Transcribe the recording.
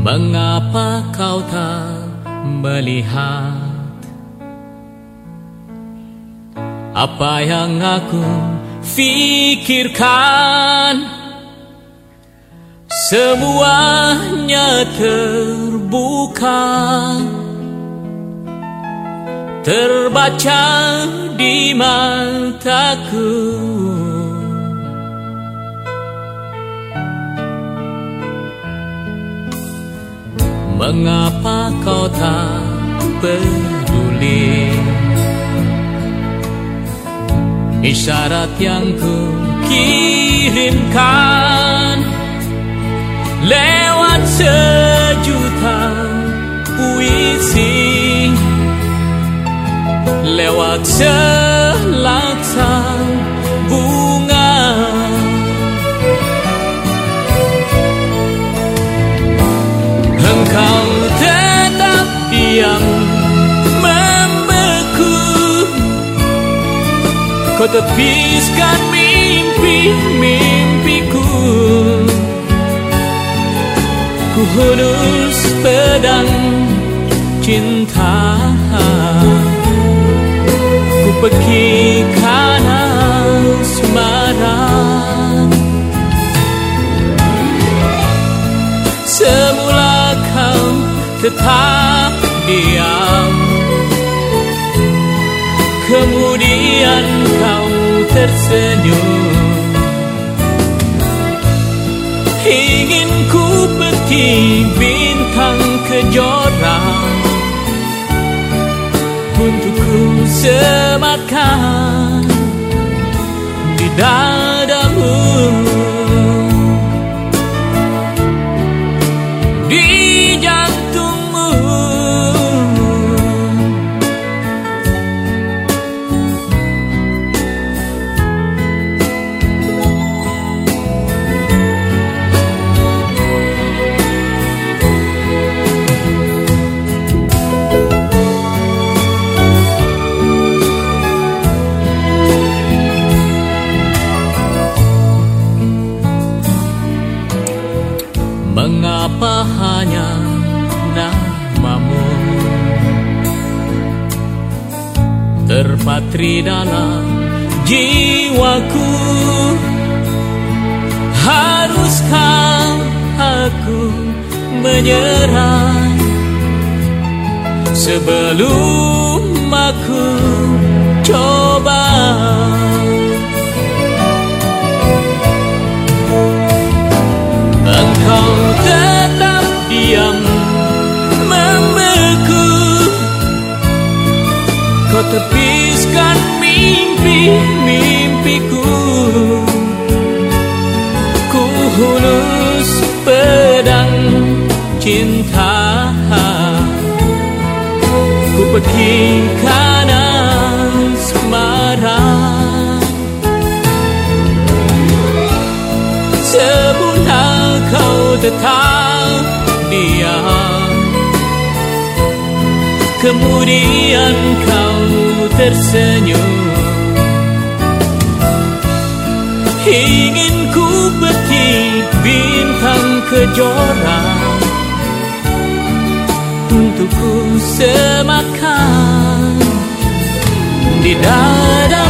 Mengapa kau tak melihat. Apa yang aku fikirkan? Semuanya terbuka. Terbaca di mataku. Mengapa kau tak peduli. Isyarat yang ku kirimkan Lewat sejuta puisi Lewat selaksa Kau tepiskan mimpi-mimpiku. Ku hunus pedang cinta. Ku pekikan asmara tetap diam tersenyum Ingin ku petik bintang kejora Untuk ku sematkan di dadamu Terpatri dalam jiwaku. Haruskah aku menyerah? Sebelum aku mimpi-mimpiku Ku hulus pedang cinta. Ku pekikan asmara Sebulan kau tetap diam. Kemudian kau tersenyum kejora Untuk ku sematkan di dalam